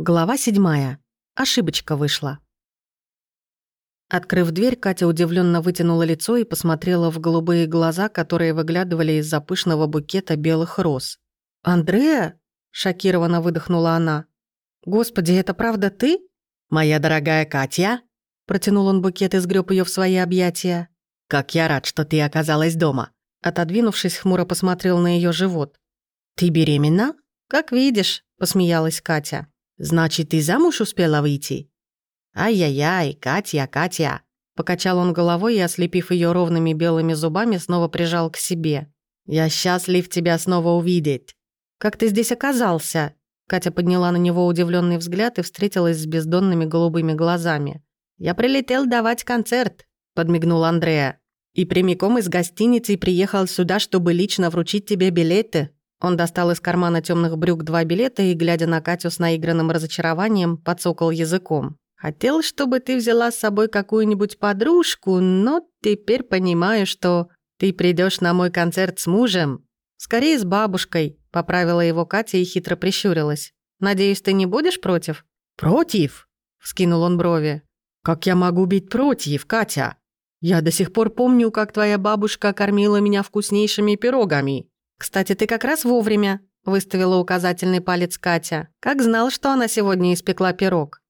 Глава седьмая. Ошибочка вышла. Открыв дверь, Катя удивленно вытянула лицо и посмотрела в голубые глаза, которые выглядывали из-за пышного букета белых роз. «Андреа?» – шокированно выдохнула она. «Господи, это правда ты?» «Моя дорогая Катя?» – протянул он букет и сгреб ее в свои объятия. «Как я рад, что ты оказалась дома!» Отодвинувшись, хмуро посмотрел на ее живот. «Ты беременна?» «Как видишь», – посмеялась Катя. «Значит, ты замуж успела выйти?» «Ай-яй-яй, Катя, Катя!» Покачал он головой и, ослепив ее ровными белыми зубами, снова прижал к себе. «Я счастлив тебя снова увидеть!» «Как ты здесь оказался?» Катя подняла на него удивленный взгляд и встретилась с бездонными голубыми глазами. «Я прилетел давать концерт», — подмигнул Андрея. «И прямиком из гостиницы приехал сюда, чтобы лично вручить тебе билеты. Он достал из кармана темных брюк два билета и, глядя на Катю с наигранным разочарованием, подсокал языком. «Хотел, чтобы ты взяла с собой какую-нибудь подружку, но теперь понимаю, что ты придешь на мой концерт с мужем. Скорее, с бабушкой», — поправила его Катя и хитро прищурилась. «Надеюсь, ты не будешь против?» «Против?» — вскинул он брови. «Как я могу быть против, Катя? Я до сих пор помню, как твоя бабушка кормила меня вкуснейшими пирогами. «Кстати, ты как раз вовремя», — выставила указательный палец Катя. «Как знал, что она сегодня испекла пирог».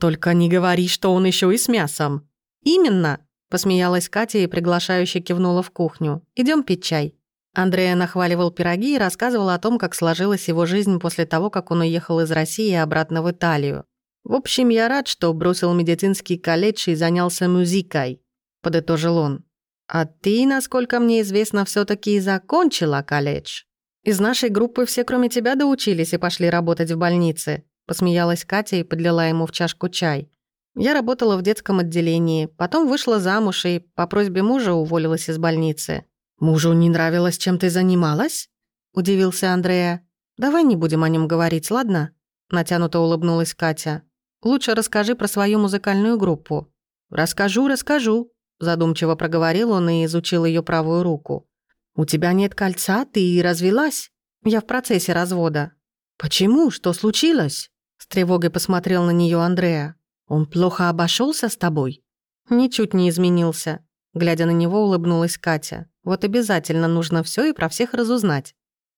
«Только не говори, что он еще и с мясом». «Именно», — посмеялась Катя и приглашающе кивнула в кухню. Идем пить чай». Андрея нахваливал пироги и рассказывал о том, как сложилась его жизнь после того, как он уехал из России обратно в Италию. «В общем, я рад, что бросил медицинский колледж и занялся музыкой», — подытожил он. «А ты, насколько мне известно, все таки закончила колледж. Из нашей группы все, кроме тебя, доучились и пошли работать в больнице», посмеялась Катя и подлила ему в чашку чай. «Я работала в детском отделении, потом вышла замуж и по просьбе мужа уволилась из больницы». «Мужу не нравилось, чем ты занималась?» удивился Андрея. «Давай не будем о нем говорить, ладно?» натянуто улыбнулась Катя. «Лучше расскажи про свою музыкальную группу». «Расскажу, расскажу», Задумчиво проговорил он и изучил ее правую руку. «У тебя нет кольца, ты и развелась?» «Я в процессе развода». «Почему? Что случилось?» С тревогой посмотрел на нее Андреа. «Он плохо обошелся с тобой?» «Ничуть не изменился». Глядя на него, улыбнулась Катя. «Вот обязательно нужно все и про всех разузнать».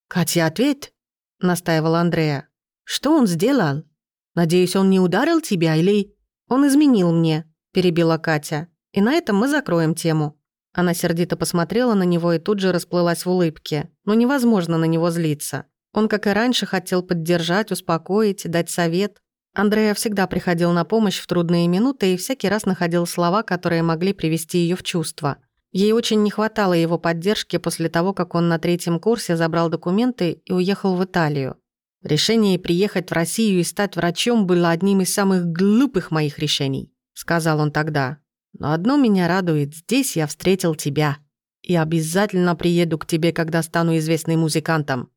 «Катя, ответь!» — настаивал Андреа. «Что он сделал? Надеюсь, он не ударил тебя или...» «Он изменил мне», — перебила Катя. И на этом мы закроем тему». Она сердито посмотрела на него и тут же расплылась в улыбке. Но невозможно на него злиться. Он, как и раньше, хотел поддержать, успокоить, дать совет. Андрея всегда приходил на помощь в трудные минуты и всякий раз находил слова, которые могли привести ее в чувство. Ей очень не хватало его поддержки после того, как он на третьем курсе забрал документы и уехал в Италию. «Решение приехать в Россию и стать врачом было одним из самых глупых моих решений», — сказал он тогда. Но одно меня радует, здесь я встретил тебя. И обязательно приеду к тебе, когда стану известным музыкантом».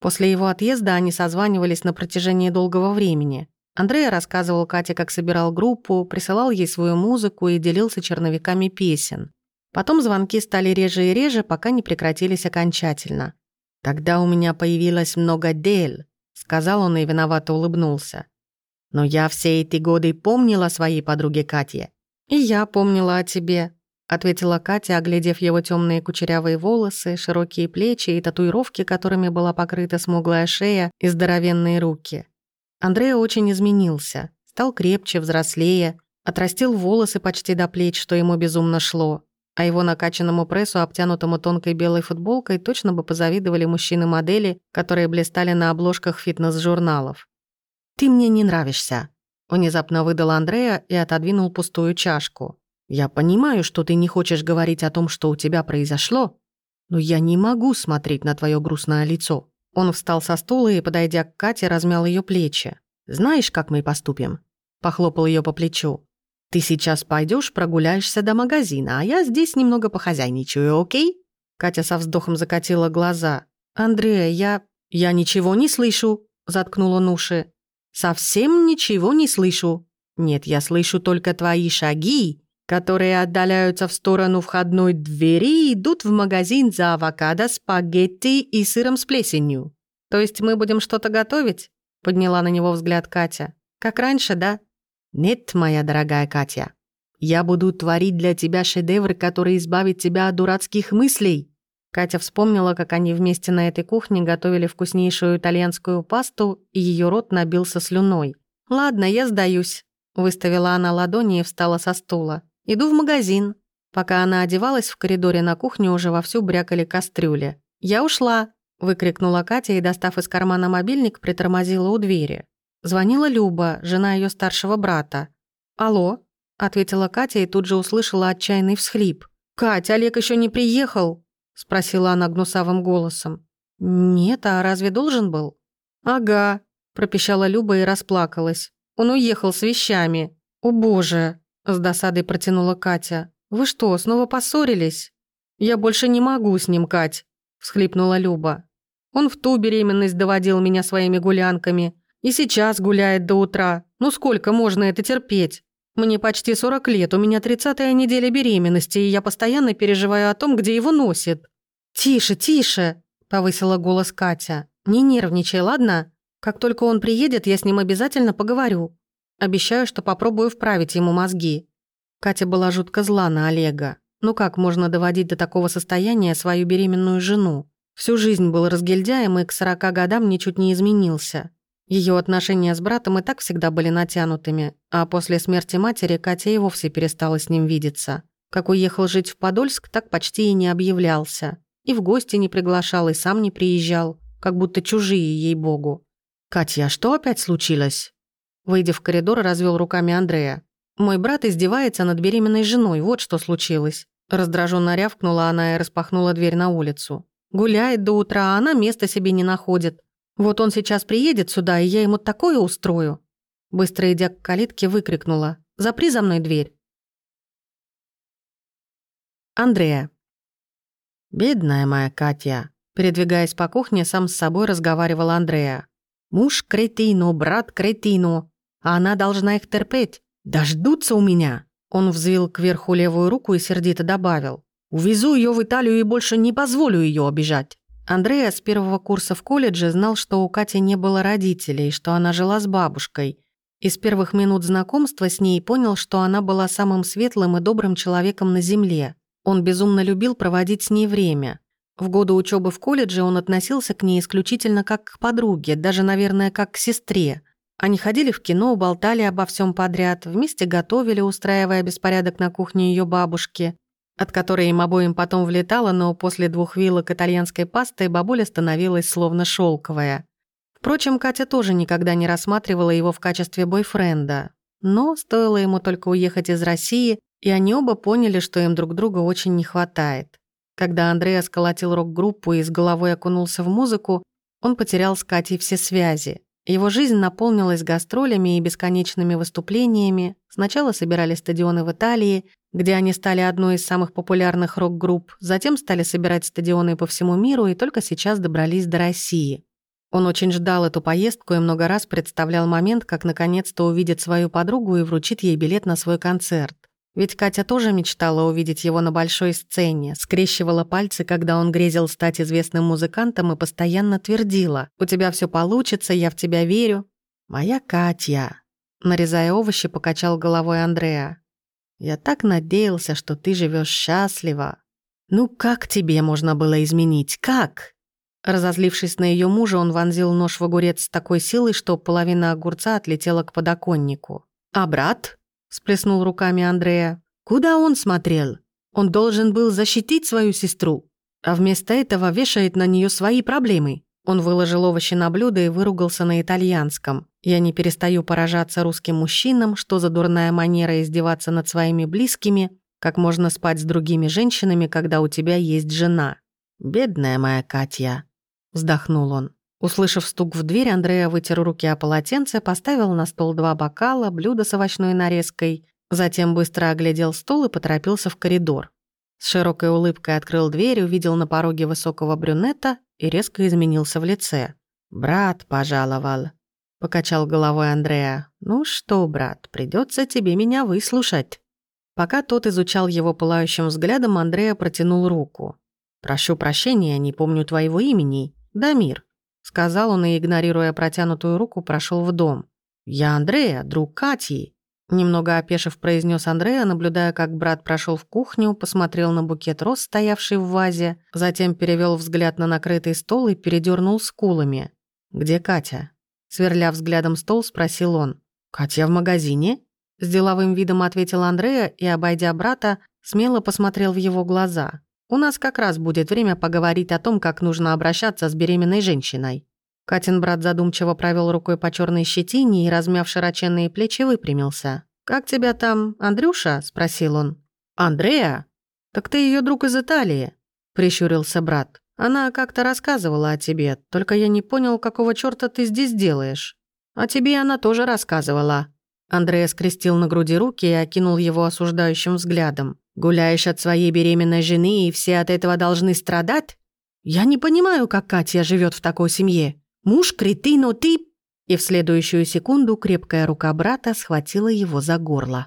После его отъезда они созванивались на протяжении долгого времени. Андрей рассказывал Кате, как собирал группу, присылал ей свою музыку и делился черновиками песен. Потом звонки стали реже и реже, пока не прекратились окончательно. «Тогда у меня появилось много дел», — сказал он и виновато улыбнулся. «Но я все эти годы помнила о своей подруге Кате. «И я помнила о тебе», — ответила Катя, оглядев его темные кучерявые волосы, широкие плечи и татуировки, которыми была покрыта смуглая шея и здоровенные руки. Андрей очень изменился, стал крепче, взрослее, отрастил волосы почти до плеч, что ему безумно шло, а его накачанному прессу, обтянутому тонкой белой футболкой, точно бы позавидовали мужчины-модели, которые блистали на обложках фитнес-журналов. «Ты мне не нравишься», Внезапно выдал Андрея и отодвинул пустую чашку. «Я понимаю, что ты не хочешь говорить о том, что у тебя произошло, но я не могу смотреть на твое грустное лицо». Он встал со стула и, подойдя к Кате, размял ее плечи. «Знаешь, как мы поступим?» Похлопал ее по плечу. «Ты сейчас пойдешь, прогуляешься до магазина, а я здесь немного похозяйничаю, окей?» Катя со вздохом закатила глаза. «Андрея, я... я ничего не слышу», — заткнул он уши. Совсем ничего не слышу. Нет, я слышу только твои шаги, которые отдаляются в сторону входной двери и идут в магазин за авокадо, спагетти и сыром с плесенью. То есть мы будем что-то готовить? подняла на него взгляд Катя. «Как раньше, да?» «Нет, моя дорогая Катя. Я буду творить для тебя шедевр, который избавит тебя от дурацких мыслей». Катя вспомнила, как они вместе на этой кухне готовили вкуснейшую итальянскую пасту, и ее рот набился слюной. «Ладно, я сдаюсь», — выставила она ладони и встала со стула. «Иду в магазин». Пока она одевалась, в коридоре на кухне уже вовсю брякали кастрюли. «Я ушла», — выкрикнула Катя и, достав из кармана мобильник, притормозила у двери. Звонила Люба, жена ее старшего брата. «Алло?» — ответила Катя и тут же услышала отчаянный всхлип. «Кать, Олег еще не приехал?» — спросила она гнусавым голосом. «Нет, а разве должен был?» «Ага», — пропищала Люба и расплакалась. «Он уехал с вещами». «О боже!» — с досадой протянула Катя. «Вы что, снова поссорились?» «Я больше не могу с ним, Кать», — всхлипнула Люба. «Он в ту беременность доводил меня своими гулянками. И сейчас гуляет до утра. Ну сколько можно это терпеть? Мне почти 40 лет, у меня 30-я неделя беременности, и я постоянно переживаю о том, где его носит». «Тише, тише», — повысила голос Катя. «Не нервничай, ладно? Как только он приедет, я с ним обязательно поговорю. Обещаю, что попробую вправить ему мозги. Катя была жутко зла на Олега. Ну как можно доводить до такого состояния свою беременную жену? Всю жизнь был разгильдяем и к 40 годам ничуть не изменился. Ее отношения с братом и так всегда были натянутыми, а после смерти матери Катя и вовсе перестала с ним видеться. Как уехал жить в Подольск, так почти и не объявлялся. И в гости не приглашал, и сам не приезжал, как будто чужие, ей-богу. «Катя, а что опять случилось?» Выйдя в коридор, развел руками Андрея. «Мой брат издевается над беременной женой, вот что случилось». Раздраженно рявкнула она и распахнула дверь на улицу. «Гуляет до утра, а она места себе не находит. Вот он сейчас приедет сюда, и я ему такое устрою». Быстро идя к калитке, выкрикнула. «Запри за мной дверь». Андрея. «Бедная моя Катя», передвигаясь по кухне, сам с собой разговаривал Андрея. «Муж кретину, брат кретину, а она должна их терпеть. «Дождутся у меня!» Он взвил кверху левую руку и сердито добавил. «Увезу ее в Италию и больше не позволю ее обижать». Андрея с первого курса в колледже знал, что у Кати не было родителей, что она жила с бабушкой. И с первых минут знакомства с ней понял, что она была самым светлым и добрым человеком на Земле. Он безумно любил проводить с ней время. В годы учебы в колледже он относился к ней исключительно как к подруге, даже, наверное, как к сестре. Они ходили в кино, болтали обо всем подряд, вместе готовили, устраивая беспорядок на кухне ее бабушки, от которой им обоим потом влетало, но после двух вилок итальянской пасты бабуля становилась словно шелковая. Впрочем, Катя тоже никогда не рассматривала его в качестве бойфренда. Но стоило ему только уехать из России, и они оба поняли, что им друг друга очень не хватает. Когда Андрей сколотил рок-группу и с головой окунулся в музыку, он потерял с Катей все связи. Его жизнь наполнилась гастролями и бесконечными выступлениями. Сначала собирали стадионы в Италии, где они стали одной из самых популярных рок-групп, затем стали собирать стадионы по всему миру и только сейчас добрались до России. Он очень ждал эту поездку и много раз представлял момент, как наконец-то увидит свою подругу и вручит ей билет на свой концерт. Ведь Катя тоже мечтала увидеть его на большой сцене, скрещивала пальцы, когда он грезил стать известным музыкантом и постоянно твердила «У тебя все получится, я в тебя верю». «Моя Катя», — нарезая овощи, покачал головой Андреа. «Я так надеялся, что ты живешь счастливо. Ну как тебе можно было изменить? Как?» Разозлившись на ее мужа, он вонзил нож в огурец с такой силой, что половина огурца отлетела к подоконнику. «А брат?» Сплеснул руками Андрея. «Куда он смотрел? Он должен был защитить свою сестру, а вместо этого вешает на нее свои проблемы». Он выложил овощи на блюдо и выругался на итальянском. «Я не перестаю поражаться русским мужчинам, что за дурная манера издеваться над своими близкими, как можно спать с другими женщинами, когда у тебя есть жена. Бедная моя Катя», — вздохнул он. Услышав стук в дверь, Андрея вытер руки о полотенце, поставил на стол два бокала, блюдо с овощной нарезкой, затем быстро оглядел стол и поторопился в коридор. С широкой улыбкой открыл дверь, увидел на пороге высокого брюнета и резко изменился в лице. «Брат пожаловал», — покачал головой Андрея. «Ну что, брат, придется тебе меня выслушать». Пока тот изучал его пылающим взглядом, Андрея протянул руку. «Прошу прощения, не помню твоего имени. Дамир». сказал он и, игнорируя протянутую руку, прошел в дом. «Я Андрея, друг Кати», Немного опешив, произнес Андрея, наблюдая, как брат прошел в кухню, посмотрел на букет роз, стоявший в вазе, затем перевел взгляд на накрытый стол и передернул скулами. «Где Катя?» Сверля взглядом стол, спросил он. «Катя в магазине?» С деловым видом ответил Андрея и, обойдя брата, смело посмотрел в его глаза. «У нас как раз будет время поговорить о том, как нужно обращаться с беременной женщиной». Катин брат задумчиво провел рукой по черной щетине и, размяв широченные плечи, выпрямился. «Как тебя там, Андрюша?» – спросил он. «Андрея? Так ты ее друг из Италии», – прищурился брат. «Она как-то рассказывала о тебе, только я не понял, какого чёрта ты здесь делаешь. О тебе она тоже рассказывала». Андрея скрестил на груди руки и окинул его осуждающим взглядом. «Гуляешь от своей беременной жены, и все от этого должны страдать? Я не понимаю, как Катя живет в такой семье. Муж кретин, но ты...» И в следующую секунду крепкая рука брата схватила его за горло.